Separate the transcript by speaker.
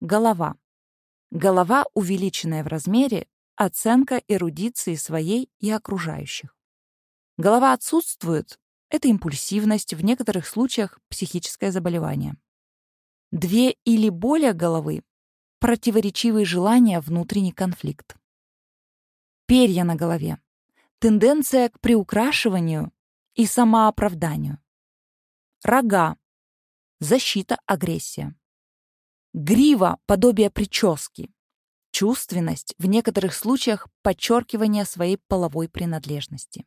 Speaker 1: Голова. Голова, увеличенная в размере, оценка эрудиции своей и окружающих. Голова отсутствует — это импульсивность, в некоторых случаях психическое заболевание. Две или более головы — противоречивые желания, внутренний конфликт. Перья на голове. Тенденция к приукрашиванию и самооправданию. Рога. Защита, агрессия. Грива — подобие прически. Чувственность, в некоторых случаях подчеркивание своей половой принадлежности.